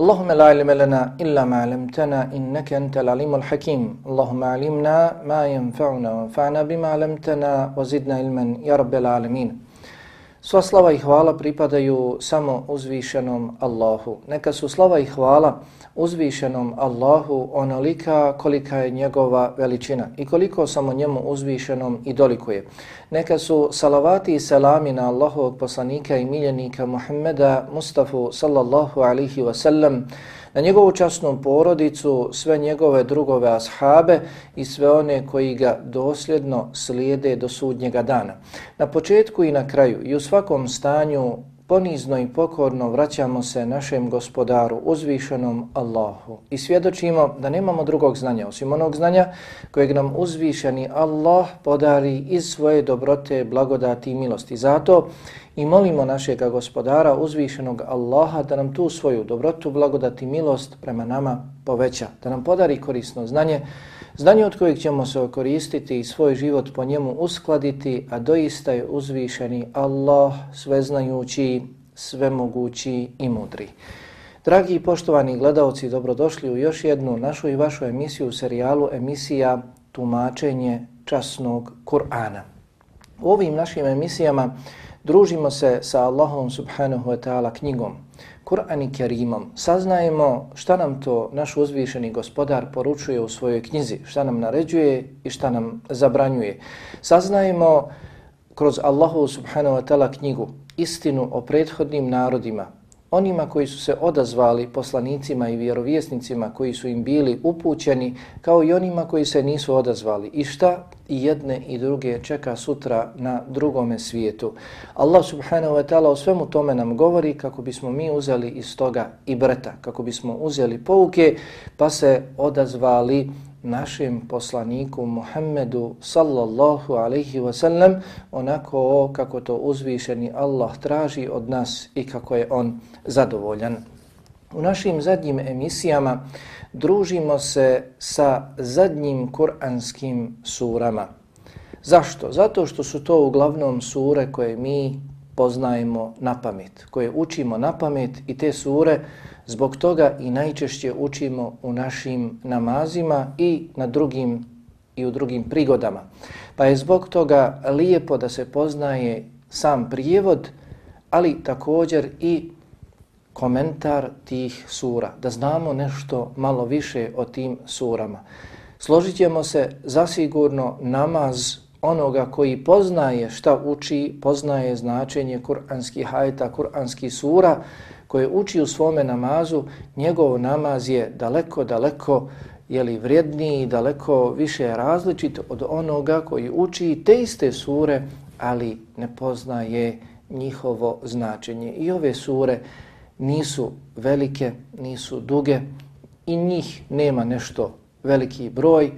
اللهم لا علم لنا إلا ما علمتنا إنك أنت العليم الحكيم اللهم علمنا ما ينفعنا وانفعنا بما علمتنا وزدنا علما يا رب العالمين Sva slava i hvala pripadaju samo uzvišenom Allahu. Neka su slava i hvala uzvišenom Allahu onolika kolika je njegova veličina i koliko samo njemu uzvišenom i dolikuje. Neka su salavati i selami na Allahovog poslanika i miljenika Muhammeda Mustafa sallallahu alihi wasallam, na njegovu časnu porodicu, sve njegove drugove ashabe i sve one koji ga dosljedno slijede do sudnjega dana. Na početku i na kraju i u svakom stanju ponizno i pokorno vraćamo se našem gospodaru, uzvišenom Allahu i svjedočimo da nemamo drugog znanja osim onog znanja kojeg nam uzvišeni Allah podari iz svoje dobrote, blagodati i milosti. Zato i molimo našega gospodara, uzvišenog Allaha, da nam tu svoju dobrotu, blagodati i milost prema nama poveća, da nam podari korisno znanje, Znanje od kojeg ćemo se koristiti i svoj život po njemu uskladiti, a doista je uzvišeni Allah, sveznajući, svemogući i mudri. Dragi i poštovani gledalci, dobrodošli u još jednu našu i vašu emisiju u serijalu emisija Tumačenje časnog Kur'ana. U ovim našim emisijama družimo se sa Allahom subhanahu wa ta'ala knjigom, Kur'an i Kerimom saznajemo šta nam to naš uzvišeni gospodar poručuje u svojoj knjizi, šta nam naređuje i šta nam zabranjuje. Saznajemo kroz Allahu subhanahu wa ta'ala knjigu istinu o prethodnim narodima, onima koji su se odazvali poslanicima i vjerovjesnicima koji su im bili upućeni, kao i onima koji se nisu odazvali. I šta i jedne i druge čeka sutra na drugome svijetu. Allah subhanahu wa ta'ala o svemu tome nam govori kako bismo mi uzeli iz toga i breta, kako bismo uzeli pouke pa se odazvali našem poslaniku Muhammedu sallallahu alaihi wa sallam onako kako to uzvišeni Allah traži od nas i kako je on zadovoljan. U našim zadnjim emisijama družimo se sa zadnjim kuranskim surama. Zašto? Zato što su to uglavnom sure koje mi poznajemo na pamet, koje učimo na pamet i te sure Zbog toga i najčešće učimo u našim namazima i na drugim i u drugim prigodama. Pa je zbog toga lijepo da se poznaje sam prijevod, ali također i komentar tih sura, da znamo nešto malo više o tim surama. Složit ćemo se zasigurno namaz onoga koji poznaje šta uči, poznaje značenje kuranskih hajta, kuranskih sura, koje uči u svome namazu, njegov namaz je daleko, daleko je li vrijedniji, daleko više različit od onoga koji uči te iste sure, ali ne poznaje njihovo značenje. I ove sure nisu velike, nisu duge i njih nema nešto veliki broj,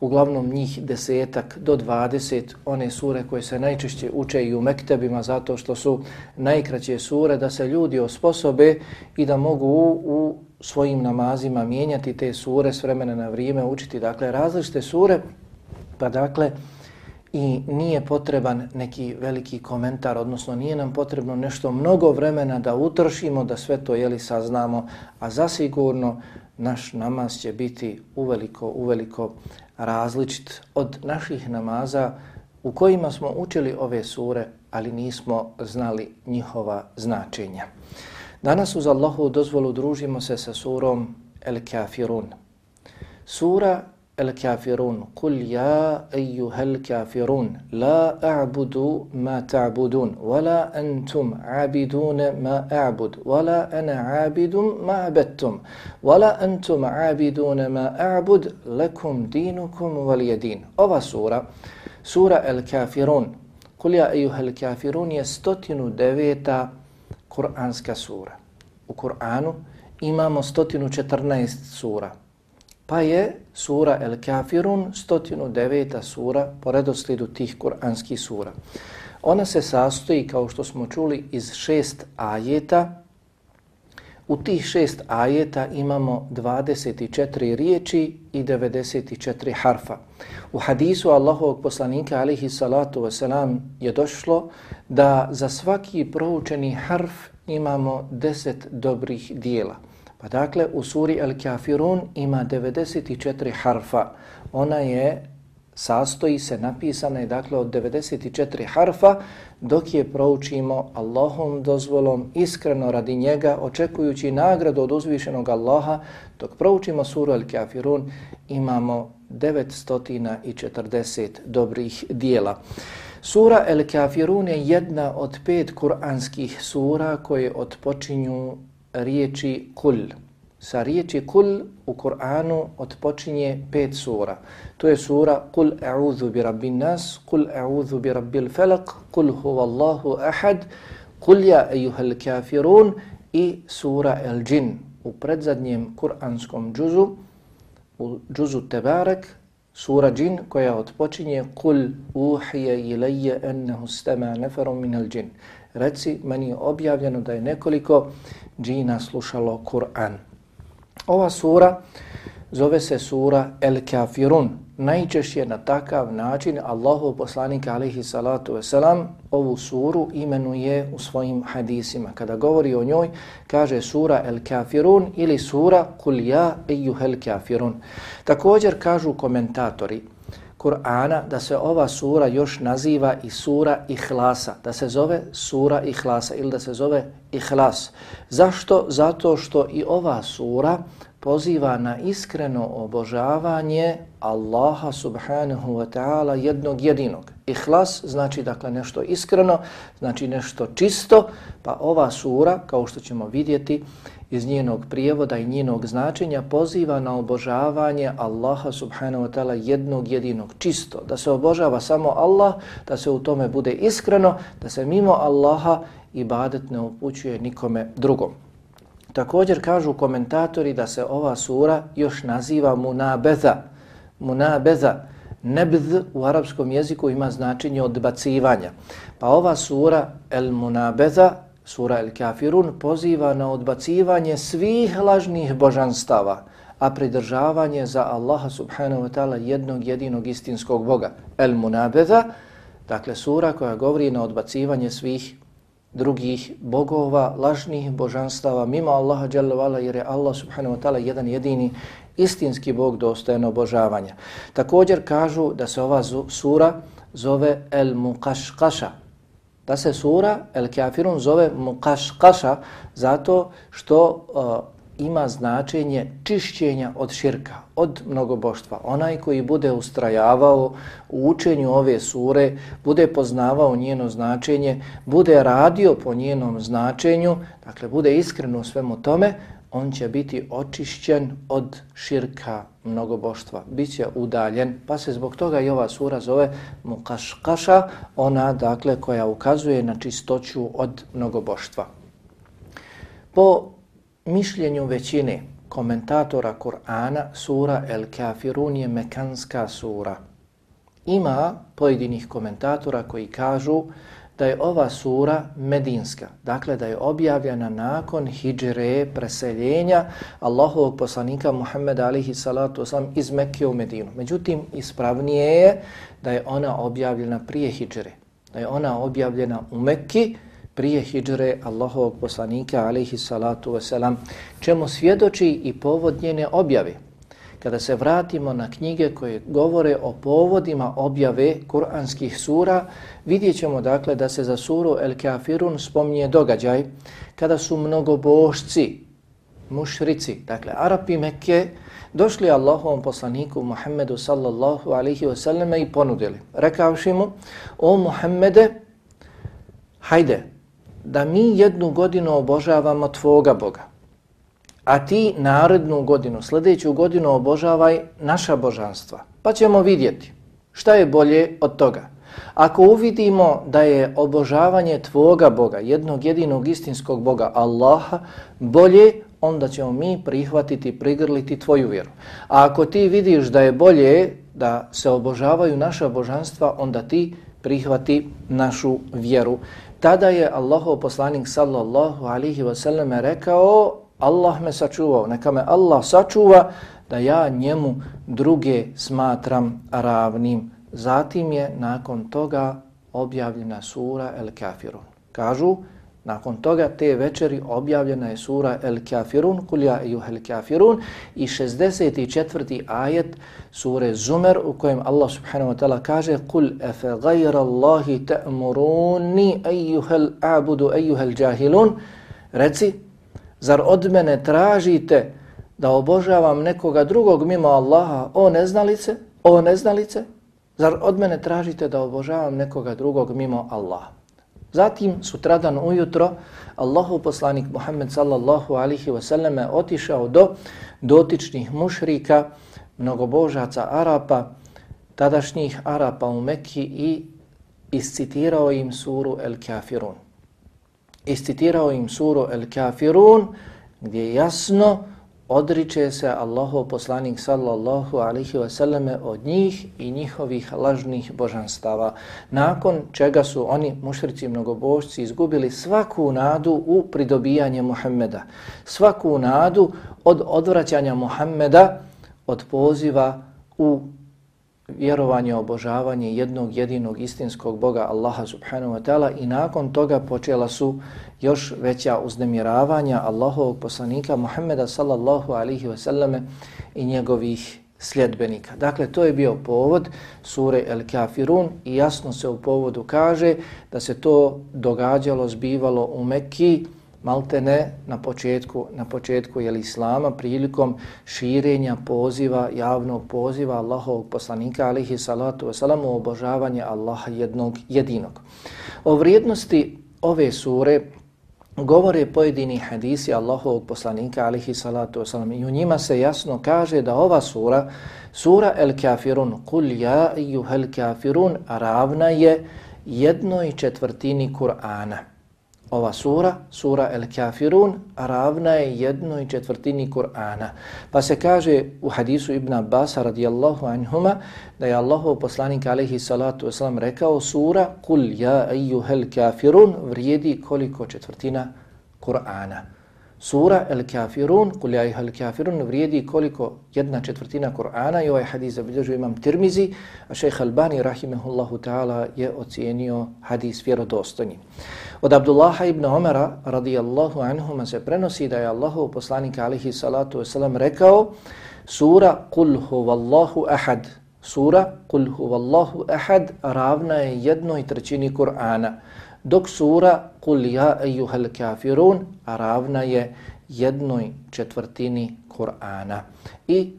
uglavnom njih desetak do dvadeset, one sure koje se najčešće uče i u mektebima zato što su najkraće sure da se ljudi osposobe i da mogu u, u svojim namazima mijenjati te sure s vremena na vrijeme, učiti dakle različite sure, pa dakle i nije potreban neki veliki komentar, odnosno nije nam potrebno nešto mnogo vremena da utršimo, da sve to jeli saznamo, a zasigurno naš namaz će biti uveliko, uveliko različit od naših namaza u kojima smo učili ove sure, ali nismo znali njihova značenja. Danas uz Allahu dozvolu družimo se sa surom El Kafirun. Sura الكافرون قل يا أيها الكافرون لا أعبد ما تعبدون ولا أنتم عابدون ما أعبد ولا أنا عابد ما عبدتم ولا أنتم عابدون ما أعبد لكم دينكم ولي دين Ova sura, sura El-Kafirun, قل يا أيها الكافرون je 109. Kur'anska sura. U Kur'anu imamo 114 sura. Pa je sura El Kafirun 109. sura po redoslijedu tih kuranskih sura. Ona se sastoji, kao što smo čuli, iz šest ajeta. U tih šest ajeta imamo 24 riječi i 94 harfa. U hadisu Allahovog poslanika alihi salatu wasalam je došlo da za svaki proučeni harf imamo 10 dobrih dijela. Pa dakle, u suri El Kafirun ima 94 harfa. Ona je, sastoji se, napisana je dakle od 94 harfa, dok je proučimo Allahom dozvolom, iskreno radi njega, očekujući nagradu od uzvišenog Allaha, dok proučimo suru El Kafirun imamo 940 dobrih dijela. Sura El-Kafirun je jedna od pet kuranskih sura koje odpočinju riječi kul. Sa riječi kul u Kur'anu otpočinje pet sura. To je sura kul a'udhu bi rabbin nas, kul a'udhu bi rabbil falak, kul huvallahu ahad, kul ja ejuhel kafirun i sura el džin. U predzadnjem kur'anskom džuzu, u džuzu Tebarek, sura džin koja otpočinje kul uhije ilaje ennehu stema neferom minel džin. Reci, meni je objavljeno da je nekoliko džina slušalo Kur'an. Ova sura zove se sura El Kafirun. Najčešće na takav način Allahov poslanik alaihi salatu wasalam ovu suru imenuje u svojim hadisima. Kada govori o njoj, kaže sura El Kafirun ili sura Kul ja ejuhel Kafirun. Također kažu komentatori, Kur'ana da se ova sura još naziva i sura Ihlasa, da se zove sura Ihlasa ili da se zove Ihlas. Zašto? Zato što i ova sura poziva na iskreno obožavanje Allaha subhanahu wa ta'ala jednog jedinog. Ihlas znači dakle nešto iskreno, znači nešto čisto, pa ova sura, kao što ćemo vidjeti, iz njenog prijevoda i njenog značenja poziva na obožavanje Allaha subhanahu wa ta'ala jednog jedinog čisto. Da se obožava samo Allah, da se u tome bude iskreno, da se mimo Allaha ibadet ne upućuje nikome drugom. Također kažu komentatori da se ova sura još naziva munabeza. Munabeza. Nebz u arapskom jeziku ima značenje odbacivanja. Pa ova sura El Munabeza sura El Kafirun poziva na odbacivanje svih lažnih božanstava, a pridržavanje za Allaha subhanahu wa ta'ala jednog jedinog istinskog Boga. El Munabeza, dakle sura koja govori na odbacivanje svih drugih bogova, lažnih božanstava mimo Allaha dželle jer je Allah subhanahu wa ta'ala jedan jedini istinski bog dostojan obožavanja. Također kažu da se ova sura zove El Muqashqasha, da se sura El Kafirun zove Muqashqasha zato što uh, ima značenje čišćenja od širka, od mnogoboštva. Onaj koji bude ustrajavao u učenju ove sure, bude poznavao njeno značenje, bude radio po njenom značenju, dakle bude iskren u svemu tome, on će biti očišćen od širka mnogoboštva. Biće udaljen, pa se zbog toga i ova sura zove Mukaškaša, ona dakle koja ukazuje na čistoću od mnogoboštva. Po mišljenju većine komentatora Kur'ana, sura El Kafirun je mekanska sura. Ima pojedinih komentatora koji kažu da je ova sura medinska, dakle da je objavljena nakon hijdžre preseljenja Allahovog poslanika Muhammeda alihi salatu osam iz Mekke u Medinu. Međutim, ispravnije je da je ona objavljena prije hijdžre, da je ona objavljena u Mekki prije hijdžre Allahovog poslanika alaihi salatu wasalam, čemu svjedoči i povod njene objave kada se vratimo na knjige koje govore o povodima objave kuranskih sura, vidjet ćemo dakle da se za suru El Kafirun spominje događaj kada su mnogobošci, mušrici, dakle Arapi Mekke, došli Allahovom poslaniku Muhammedu sallallahu alihi wasallam i ponudili. Rekavši mu, o Muhammede, hajde, da mi jednu godinu obožavamo Tvoga Boga a ti narednu godinu, sljedeću godinu obožavaj naša božanstva. Pa ćemo vidjeti šta je bolje od toga. Ako uvidimo da je obožavanje tvoga Boga, jednog jedinog istinskog Boga, Allaha, bolje, onda ćemo mi prihvatiti, prigrliti tvoju vjeru. A ako ti vidiš da je bolje da se obožavaju naša božanstva, onda ti prihvati našu vjeru. Tada je Allahov poslanik sallallahu alihi wasallam rekao Allah me sačuvao, neka me Allah sačuva da ja njemu druge smatram ravnim. Zatim je nakon toga objavljena sura El Kafirun. Kažu, nakon toga te večeri objavljena je sura El Kafirun, kulja ejuha El Kafirun i 64. ajet sure Zumer u kojem Allah subhanahu wa ta'ala kaže Kul efe gajra Allahi ta'muruni ejuhel abudu ejuhel jahilun Reci, Zar od mene tražite da obožavam nekoga drugog mimo Allaha, o neznalice, o neznalice? Zar od mene tražite da obožavam nekoga drugog mimo Allaha? Zatim, sutradan ujutro, Allahov poslanik Muhammed sallallahu alihi wasallam otišao do dotičnih mušrika, mnogobožaca Arapa, tadašnjih Arapa u Mekki i iscitirao im suru El Kafirun. Iscitirao im suru El Kafirun, gdje jasno odriče se Allahov poslanik sallallahu alihi wasallame od njih i njihovih lažnih božanstava. Nakon čega su oni, mušrici mnogobožci, izgubili svaku nadu u pridobijanje Muhammeda. Svaku nadu od odvraćanja Muhammeda od poziva u vjerovanje, obožavanje jednog jedinog istinskog Boga Allaha subhanahu wa ta'ala i nakon toga počela su još veća uznemiravanja Allahovog poslanika Muhammeda sallallahu alihi wasallame i njegovih sljedbenika. Dakle, to je bio povod sure El Kafirun i jasno se u povodu kaže da se to događalo, zbivalo u Mekki, malte ne na početku, na početku je islama prilikom širenja poziva, javnog poziva Allahovog poslanika alihi salatu wasalam u obožavanje Allaha jednog jedinog. O vrijednosti ove sure govore pojedini hadisi Allahovog poslanika alihi salatu wasalam i u njima se jasno kaže da ova sura, sura El Kafirun, kul ja ijuhel kafirun, ravna je jednoj četvrtini Kur'ana ova sura, sura El Kafirun, ravna je jednoj četvrtini Kur'ana. Pa se kaže u hadisu Ibn Abbas radijallahu anhuma da je Allahov poslanik alaihi salatu wasalam rekao sura Kul ja ejuhel kafirun vrijedi koliko četvrtina Kur'ana. Sura El Kafirun, kulja iha El Kafirun, vrijedi koliko jedna četvrtina Kur'ana i ovaj hadis zabilježu imam Tirmizi, a šejh Albani, rahimehullahu ta'ala, je ocijenio hadis vjerodostojnim. Od Abdullaha ibn Omara, radijallahu anhuma, se prenosi da je Allahu poslanika alihi salatu wasalam rekao sura Kul huvallahu ahad, sura Kul huvallahu ahad ravna je jednoj trećini Kur'ana dok sura Kul ja ejuhel kafirun ravna je jednoj četvrtini Kur'ana. I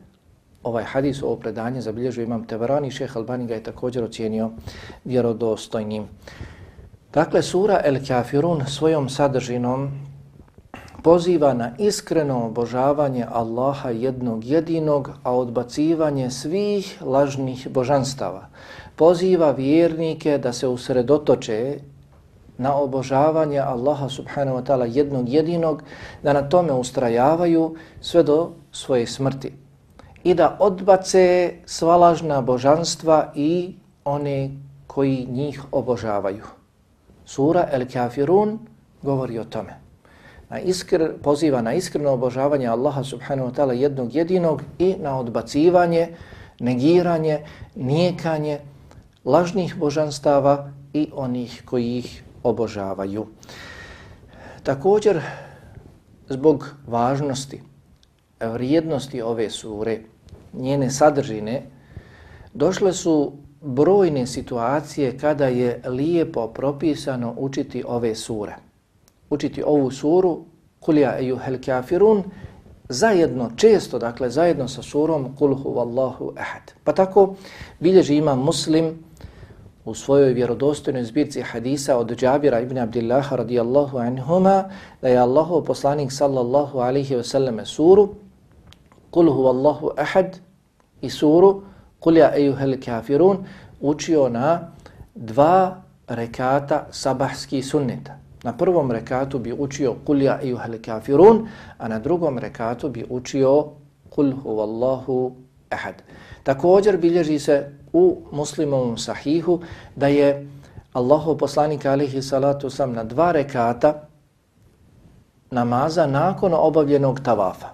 ovaj hadis, ovo predanje zabilježio imam Teverani, šeha Albani ga je također ocijenio vjerodostojnim. Dakle, sura El Kafirun svojom sadržinom poziva na iskreno obožavanje Allaha jednog jedinog, a odbacivanje svih lažnih božanstava. Poziva vjernike da se usredotoče na obožavanje Allaha subhanahu wa ta'ala jednog jedinog, da na tome ustrajavaju sve do svoje smrti i da odbace svalažna božanstva i one koji njih obožavaju. Sura El Kafirun govori o tome. Na iskr, poziva na iskreno obožavanje Allaha subhanahu wa ta'ala jednog jedinog i na odbacivanje, negiranje, nijekanje lažnih božanstava i onih koji ih obožavaju. Također, zbog važnosti, vrijednosti ove sure, njene sadržine, došle su brojne situacije kada je lijepo propisano učiti ove sure. Učiti ovu suru, Kulja ejuhel kafirun, zajedno, često, dakle, zajedno sa surom Kulhu vallahu ehad. Pa tako bilježi ima muslim u svojoj vjerodostojnoj zbirci hadisa od Džabira ibn Abdillaha radijallahu anhuma da je Allahu poslanik sallallahu alihi wasallam suru Kulhu vallahu ahad i suru Kul ja ejuhel kafirun učio na dva rekata sabahskih sunneta. Na prvom rekatu bi učio Kul ja ejuhel kafirun, a na drugom rekatu bi učio Kul huvallahu ahad. Također bilježi se u muslimovom sahihu da je Allahov poslanik alihi salatu sam na dva rekata namaza nakon obavljenog tavafa.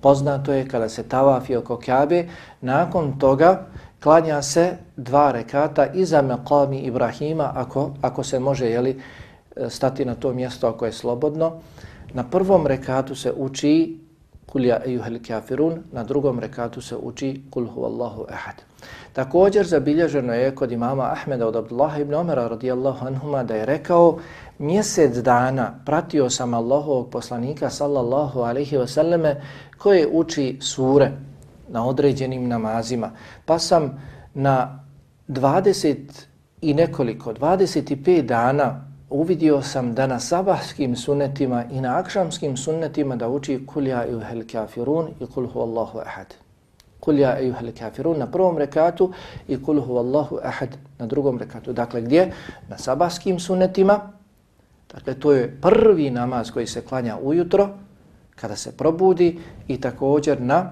Poznato je kada se tavafi oko Kabe, nakon toga klanja se dva rekata iza meqami Ibrahima ako, ako se može jeli, stati na to mjesto ako je slobodno. Na prvom rekatu se uči kul ja ejuhel kafirun, na drugom rekatu se uči kul huvallahu ehad. Također zabilježeno je kod imama Ahmeda od Abdullah ibn Omera radijallahu anhuma da je rekao mjesec dana pratio sam Allahovog poslanika sallallahu alaihi wasallame koje uči sure na određenim namazima. Pa sam na 20 i nekoliko, 25 dana uvidio sam da na sabahskim sunnetima i na akšamskim sunnetima da uči kulja i ejuhel kafirun i kul hu Allahu ahad. Kul ja ejuhel kafirun na prvom rekatu i kul hu Allahu ahad na drugom rekatu. Dakle, gdje? Na sabahskim sunnetima. Dakle, to je prvi namaz koji se klanja ujutro, kada se probudi i također na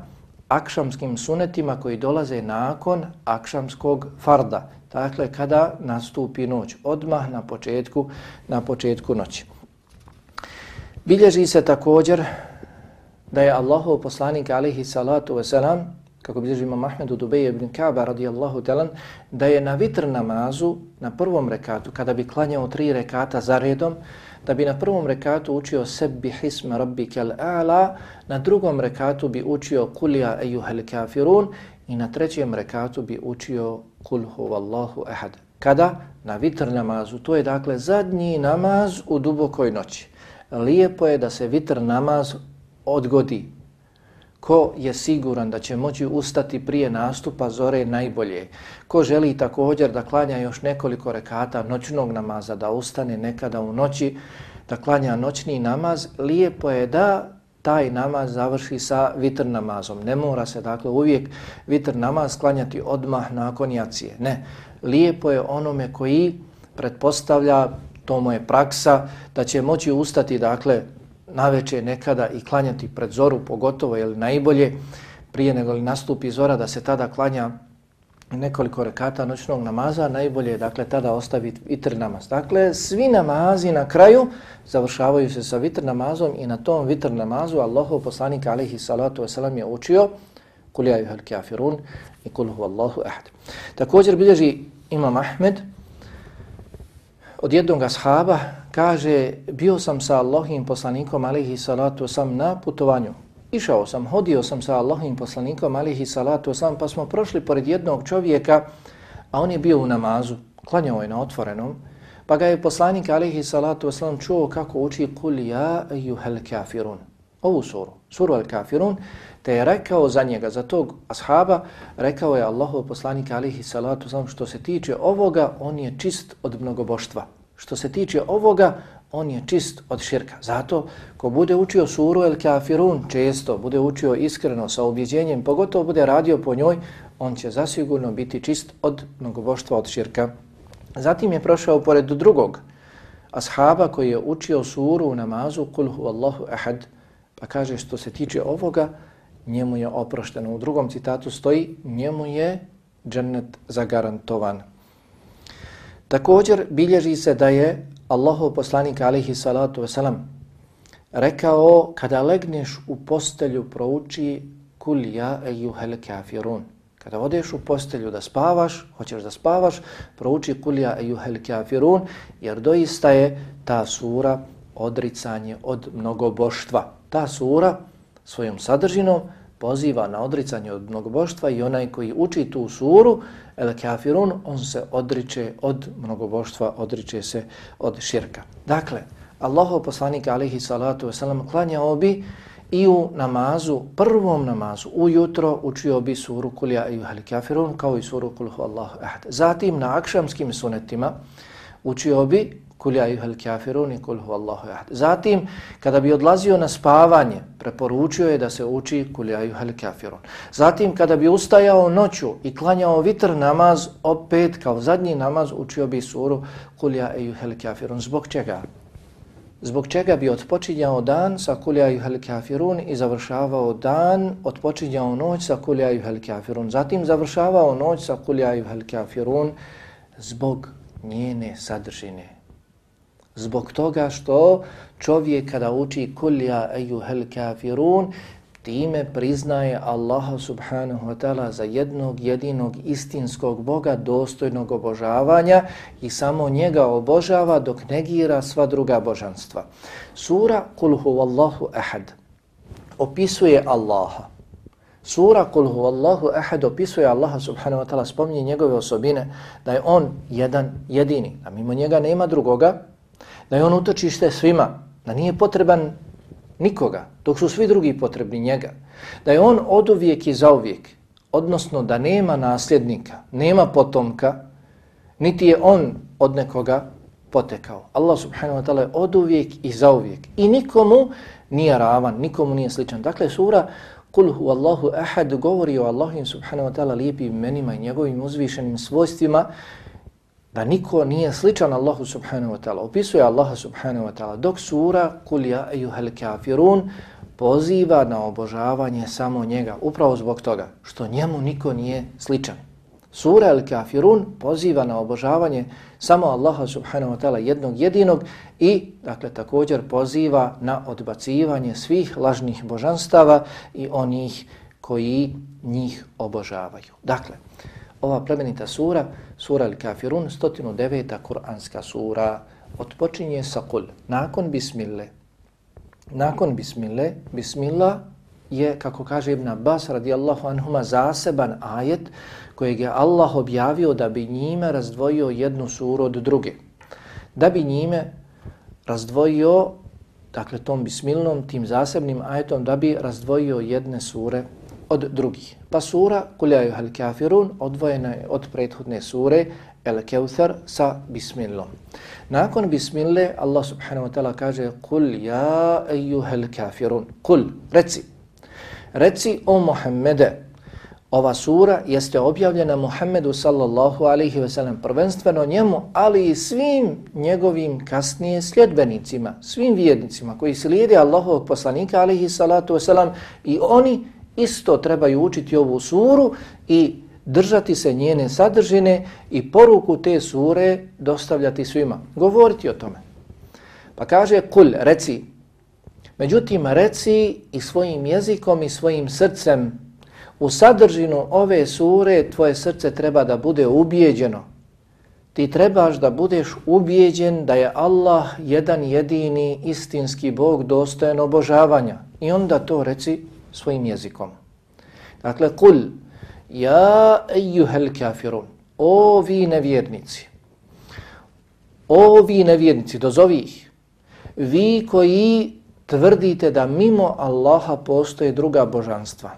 akšamskim sunetima koji dolaze nakon akšamskog farda. Dakle, kada nastupi noć, odmah na početku, na početku noći. Bilježi se također da je Allahov poslanik alihi salatu wasalam, kako bilježi imam Ahmedu Dubeje ibn Kaaba radijallahu telan, da je na vitr namazu, na prvom rekatu, kada bi klanjao tri rekata za redom, da bi na prvom rekatu učio sebi hisma rabbike a'la, na drugom rekatu bi učio kulja ejuhel kafirun i na trećem rekatu bi učio kul huvallahu ehad. Kada? Na vitr namazu. To je dakle zadnji namaz u dubokoj noći. Lijepo je da se vitr namaz odgodi. Ko je siguran da će moći ustati prije nastupa zore najbolje. Ko želi također da klanja još nekoliko rekata noćnog namaza, da ustane nekada u noći, da klanja noćni namaz, lijepo je da taj namaz završi sa vitr namazom. Ne mora se dakle uvijek vitr namaz klanjati odmah nakon jacije. Ne, lijepo je onome koji pretpostavlja, to mu je praksa, da će moći ustati dakle naveče nekada i klanjati pred zoru, pogotovo je najbolje prije nego li nastupi zora da se tada klanja nekoliko rekata noćnog namaza, najbolje je dakle tada ostaviti vitr namaz. Dakle, svi namazi na kraju završavaju se sa vitr namazom i na tom vitr namazu Allahov poslanik alihi salatu wasalam je učio kul ja juhel kafirun i kul huvallahu ahad. Također bilježi Imam Ahmed od jednog ashaba kaže bio sam sa Allahim poslanikom alihi salatu wasalam na putovanju Išao sam, hodio sam sa Allahovim poslanikom, alihi salatu sam pa smo prošli pored jednog čovjeka, a on je bio u namazu, klanjao je na otvorenom, pa ga je poslanik, alihi salatu wasalam, čuo kako uči kul ja juhel kafirun. Ovu suru, suru al kafirun, te je rekao za njega, za tog ashaba, rekao je Allahov poslanik, alihi salatu wasalam, što se tiče ovoga, on je čist od mnogoboštva. Što se tiče ovoga, on je čist od širka. Zato, ko bude učio suru El Kafirun često, bude učio iskreno sa objeđenjem, pogotovo bude radio po njoj, on će zasigurno biti čist od mnogoboštva od širka. Zatim je prošao pored drugog ashaba koji je učio suru u namazu Kul Allahu Ahad, pa kaže što se tiče ovoga, njemu je oprošteno. U drugom citatu stoji, njemu je džennet zagarantovan. Također bilježi se da je Allahov poslanik alejhi salatu wasalam rekao kada legneš u postelju prouči kul ja ejuhel kafirun. Kada odeš u postelju da spavaš, hoćeš da spavaš, prouči kul ja ejuhel kafirun jer doista je ta sura odricanje od mnogoboštva. Ta sura svojom sadržinom poziva na odricanje od mnogoboštva i onaj koji uči tu suru, el kafirun, on se odriče od mnogoboštva, odriče se od širka. Dakle, Allahov poslanik alihi salatu wasalam klanjao bi i u namazu, prvom namazu, ujutro učio bi suru kulja i el kafirun kao i suru kulhu Allahu ahd. Zatim na akšamskim sunetima učio bi Kul ja juhel kafirun i kul huvallahu ahad. Zatim, kada bi odlazio na spavanje, preporučio je da se uči kul ja juhel kafirun. Zatim, kada bi ustajao noću i klanjao vitr namaz, opet kao zadnji namaz učio bi suru kul ja juhel kafirun. Zbog čega? Zbog čega bi odpočinjao dan sa kul ja juhel kafirun i završavao dan, odpočinjao noć sa kul ja juhel kafirun. Zatim završavao noć sa kul ja juhel kafirun zbog njene sadržine Zbog toga što čovjek kada uči kulja ejuhel kafirun, time priznaje Allaha subhanahu wa ta'ala za jednog jedinog istinskog Boga dostojnog obožavanja i samo njega obožava dok negira sva druga božanstva. Sura Kul huvallahu ahad opisuje Allaha. Sura Kul huvallahu ahad opisuje Allaha subhanahu wa ta'ala, spominje njegove osobine da je on jedan jedini, a mimo njega nema drugoga, da je on utočište svima, da nije potreban nikoga, dok su svi drugi potrebni njega, da je on od uvijek i za uvijek, odnosno da nema nasljednika, nema potomka, niti je on od nekoga potekao. Allah subhanahu wa ta'ala je od uvijek i za uvijek. I nikomu nije ravan, nikomu nije sličan. Dakle, sura Kul hu Allahu ahad govori o Allahu subhanahu wa ta'ala lijepim imenima i njegovim uzvišenim svojstvima da niko nije sličan Allahu subhanahu wa ta'ala. Opisuje Allaha subhanahu wa ta'ala dok sura Kul ja ejuhel kafirun poziva na obožavanje samo njega. Upravo zbog toga što njemu niko nije sličan. Sura El Kafirun poziva na obožavanje samo Allaha subhanahu wa ta'ala jednog jedinog i dakle također poziva na odbacivanje svih lažnih božanstava i onih koji njih obožavaju. Dakle, ova plemenita sura, sura Al-Kafirun, 109. Kur'anska sura, odpočinje sa kul. Nakon bismille, nakon bismille, bismillah je, kako kaže Ibn Abbas radijallahu anhuma, zaseban ajet kojeg je Allah objavio da bi njime razdvojio jednu suru od druge. Da bi njime razdvojio, dakle tom bismilnom, tim zasebnim ajetom, da bi razdvojio jedne sure od drugih. Pa sura Kuljaju hal kafirun odvojena je od prethodne sure El Keuthar sa bismillom. Nakon bismille Allah subhanahu wa ta'ala kaže Kul ja ejuhel kafirun. Kul, reci. Reci o Muhammede. Ova sura jeste objavljena Muhammedu sallallahu alaihi ve sellem prvenstveno njemu, ali i svim njegovim kasnije sljedbenicima, svim vjernicima koji slijede Allahovog poslanika alaihi salatu ve sellem i oni isto trebaju učiti ovu suru i držati se njene sadržine i poruku te sure dostavljati svima. Govoriti o tome. Pa kaže kul, reci. Međutim, reci i svojim jezikom i svojim srcem u sadržinu ove sure tvoje srce treba da bude ubijeđeno. Ti trebaš da budeš ubijeđen da je Allah jedan jedini istinski Bog dostojen obožavanja. I onda to reci svojim jezikom. Dakle, kul, ja ejuhel kafirun, o vi nevjernici, o vi nevjernici, dozovi ih, vi koji tvrdite da mimo Allaha postoje druga božanstva.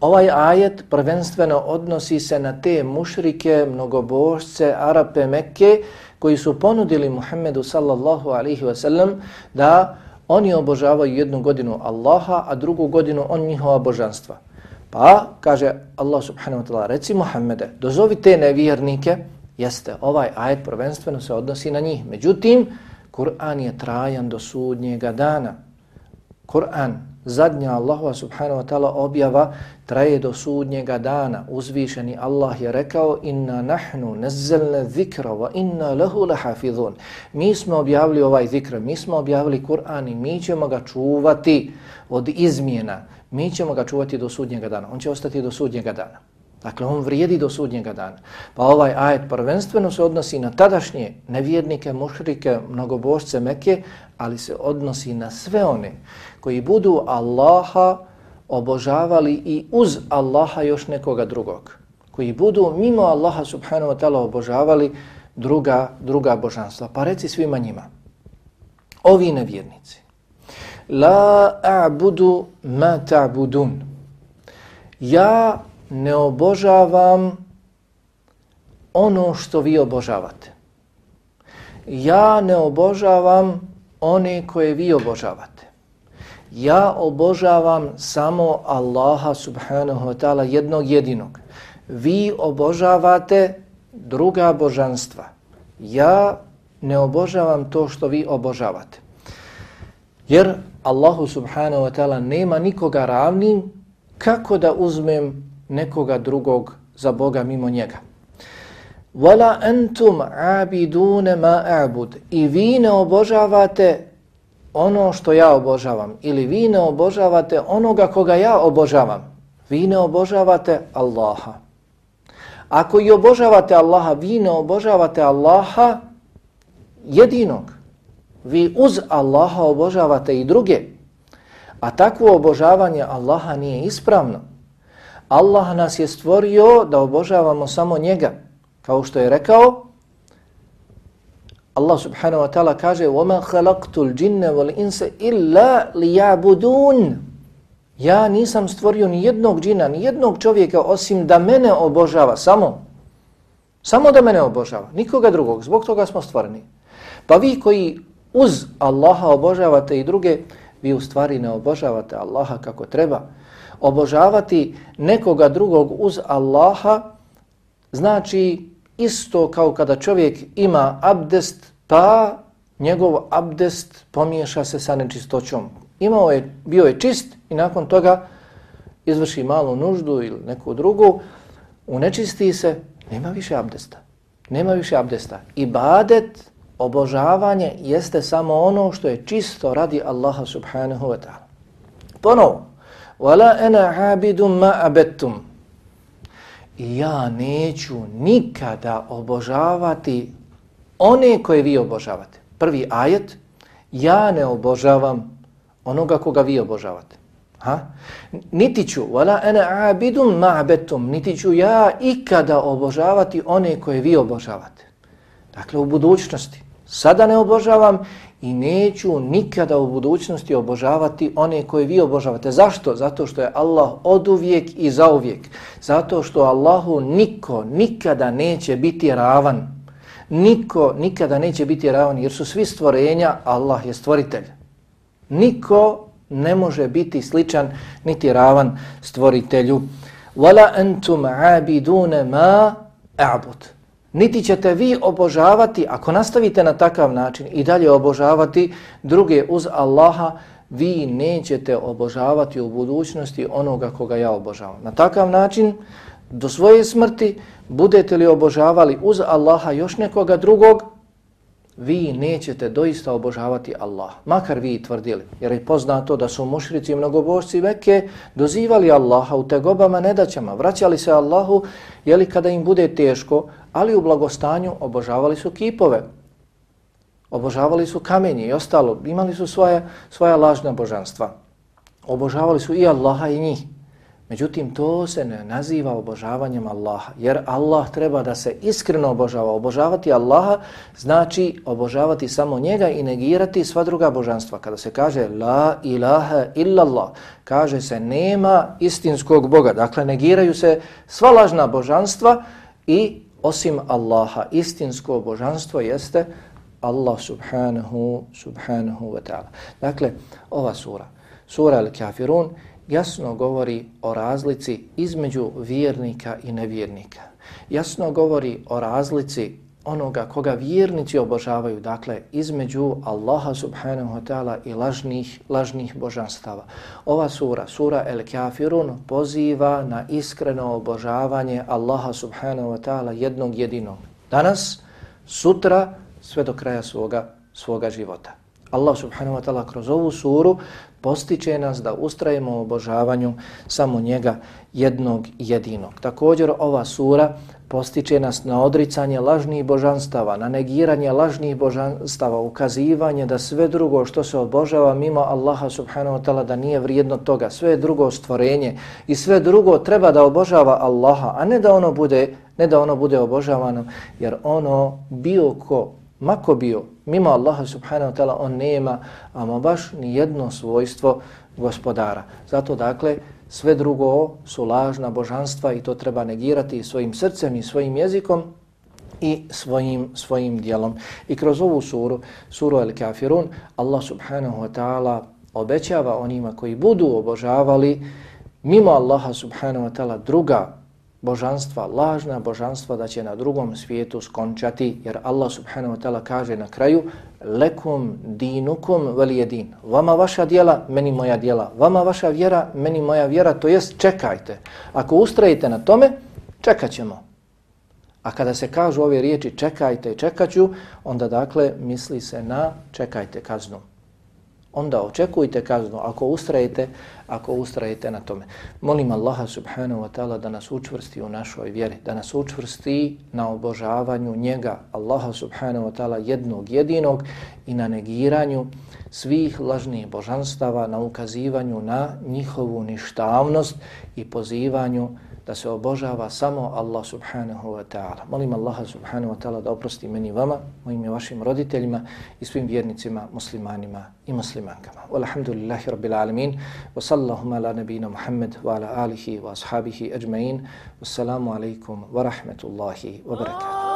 Ovaj ajet prvenstveno odnosi se na te mušrike, mnogobožce, Arape, Mekke, koji su ponudili Muhammedu sallallahu alaihi wasallam da Oni obožavaju jednu godinu Allaha, a drugu godinu on njihova božanstva. Pa, kaže Allah subhanahu wa ta'ala, reci Muhammede, dozovi te nevjernike, jeste, ovaj ajet prvenstveno se odnosi na njih. Međutim, Kur'an je trajan do sudnjega dana. Kur'an zadnja Allahova subhanahu wa ta'ala objava traje do sudnjega dana. Uzvišeni Allah je rekao inna nahnu nazzalna zikra wa inna lahu lahafizun. Mi smo objavili ovaj zikr, mi smo objavili Kur'an i mi ćemo ga čuvati od izmjena. Mi ćemo ga čuvati do sudnjega dana. On će ostati do sudnjega dana. Dakle, on vrijedi do sudnjega dana. Pa ovaj ajet prvenstveno se odnosi na tadašnje nevjernike, mušrike, mnogobožce Meke, ali se odnosi na sve one koji budu Allaha obožavali i uz Allaha još nekoga drugog. Koji budu mimo Allaha subhanahu wa ta'ala obožavali druga, druga božanstva. Pa reci svima njima. Ovi nevjernici. La a'budu ma ta'budun. Ja ne obožavam ono što vi obožavate. Ja ne obožavam one koje vi obožavate. Ja obožavam samo Allaha subhanahu wa ta'ala jednog jedinog. Vi obožavate druga božanstva. Ja ne obožavam to što vi obožavate. Jer Allahu subhanahu wa ta'ala nema nikoga ravnim kako da uzmem nekoga drugog za Boga mimo njega. Wala antum abidun ma a'bud. I vi ne obožavate ono što ja obožavam ili vi ne obožavate onoga koga ja obožavam. Vi ne obožavate Allaha. Ako i obožavate Allaha, vi ne obožavate Allaha jedinog. Vi uz Allaha obožavate i druge. A takvo obožavanje Allaha nije ispravno. Allah nas je stvorio da obožavamo samo njega. Kao što je rekao, Allah subhanahu wa ta'ala kaže وَمَا خَلَقْتُ الْجِنَّ وَالْإِنسَ إِلَّا لِيَعْبُدُونَ Ja nisam stvorio ni jednog džina, ni jednog čovjeka osim da mene obožava, samo. Samo da mene obožava, nikoga drugog, zbog toga smo stvoreni. Pa vi koji uz Allaha obožavate i druge, vi u stvari ne obožavate Allaha kako treba obožavati nekoga drugog uz Allaha znači isto kao kada čovjek ima abdest pa njegov abdest pomiješa se sa nečistoćom. Imao je, bio je čist i nakon toga izvrši malu nuždu ili neku drugu, unečisti se, nema više abdesta. Nema više abdesta. Ibadet, obožavanje jeste samo ono što je čisto radi Allaha subhanahu wa ta'ala. Ponovo, Wala ana abidum ma abettum. I ja neću nikada obožavati one koje vi obožavate. Prvi ajet, ja ne obožavam onoga koga vi obožavate. Ha? Niti ću, wala ana abidum ma'betum, niti ću ja ikada obožavati one koje vi obožavate. Dakle, u budućnosti. Sada ne obožavam i neću nikada u budućnosti obožavati one koje vi obožavate. Zašto? Zato što je Allah od uvijek i zauvijek. Zato što Allahu niko nikada neće biti ravan. Niko nikada neće biti ravan jer su svi stvorenja, Allah je stvoritelj. Niko ne može biti sličan niti ravan stvoritelju. Wala antum abidun ma a'bud niti ćete vi obožavati, ako nastavite na takav način i dalje obožavati druge uz Allaha, vi nećete obožavati u budućnosti onoga koga ja obožavam. Na takav način, do svoje smrti, budete li obožavali uz Allaha još nekoga drugog, vi nećete doista obožavati Allah. Makar vi tvrdili, jer je poznato da su mušrici i mnogobožci veke dozivali Allaha u tegobama nedaćama, vraćali se Allahu, jeli kada im bude teško, ali u blagostanju obožavali su kipove, obožavali su kamenje i ostalo, imali su svoje, svoja lažna božanstva. Obožavali su i Allaha i njih. Međutim, to se ne naziva obožavanjem Allaha, jer Allah treba da se iskreno obožava. Obožavati Allaha znači obožavati samo njega i negirati sva druga božanstva. Kada se kaže la ilaha illallah, kaže se nema istinskog Boga. Dakle, negiraju se sva lažna božanstva i osim Allaha. Istinsko božanstvo jeste Allah subhanahu, subhanahu wa ta'ala. Dakle, ova sura, sura Al-Kafirun, jasno govori o razlici između vjernika i nevjernika. Jasno govori o razlici onoga koga vjernici obožavaju, dakle između Allaha subhanahu wa ta'ala i lažnih, lažnih božanstava. Ova sura, sura El Kafirun, poziva na iskreno obožavanje Allaha subhanahu wa ta'ala jednog jedinog. Danas, sutra, sve do kraja svoga, svoga života. Allah subhanahu wa ta'ala kroz ovu suru postiče nas da ustrajemo u obožavanju samo njega jednog jedinog. Također ova sura postiče nas na odricanje lažnih božanstava, na negiranje lažnih božanstava, ukazivanje da sve drugo što se obožava mimo Allaha subhanahu wa ta'ala da nije vrijedno toga, sve drugo stvorenje i sve drugo treba da obožava Allaha, a ne da ono bude, ne da ono bude obožavano, jer ono bio ko, mako bio, mimo Allaha subhanahu wa ta'ala on nema ama baš ni jedno svojstvo gospodara. Zato dakle, sve drugo su lažna božanstva i to treba negirati svojim srcem i svojim jezikom i svojim svojim dijelom. I kroz ovu suru, suru El Kafirun, Allah subhanahu wa ta'ala obećava onima koji budu obožavali mimo Allaha subhanahu wa ta'ala druga božanstva, lažna božanstva da će na drugom svijetu skončati, jer Allah subhanahu wa ta'ala kaže na kraju lekum dinukum velijedin. Vama vaša dijela, meni moja dijela. Vama vaša vjera, meni moja vjera. To jest čekajte. Ako ustrajite na tome, čekat ćemo. A kada se kažu ove riječi čekajte i čekaću, onda dakle misli se na čekajte kaznu onda očekujte kaznu ako ustrajete, ako ustrajete na tome. Molim Allaha subhanahu wa ta'ala da nas učvrsti u našoj vjeri, da nas učvrsti na obožavanju njega, Allaha subhanahu wa ta'ala jednog jedinog i na negiranju svih lažnih božanstava, na ukazivanju na njihovu ništavnost i pozivanju da se obožava samo Allah subhanahu wa ta'ala. Molim Allaha subhanahu wa ta'ala da oprosti meni vama, mojim i vašim roditeljima i svim vjernicima, muslimanima i muslimankama. Walhamdulillahi rabbil alamin. Wa sallahu ala nabina Muhammad wa ala alihi wa ashabihi ajma'in. Wassalamu alaikum wa rahmatullahi wa barakatuh.